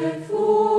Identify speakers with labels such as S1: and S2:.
S1: et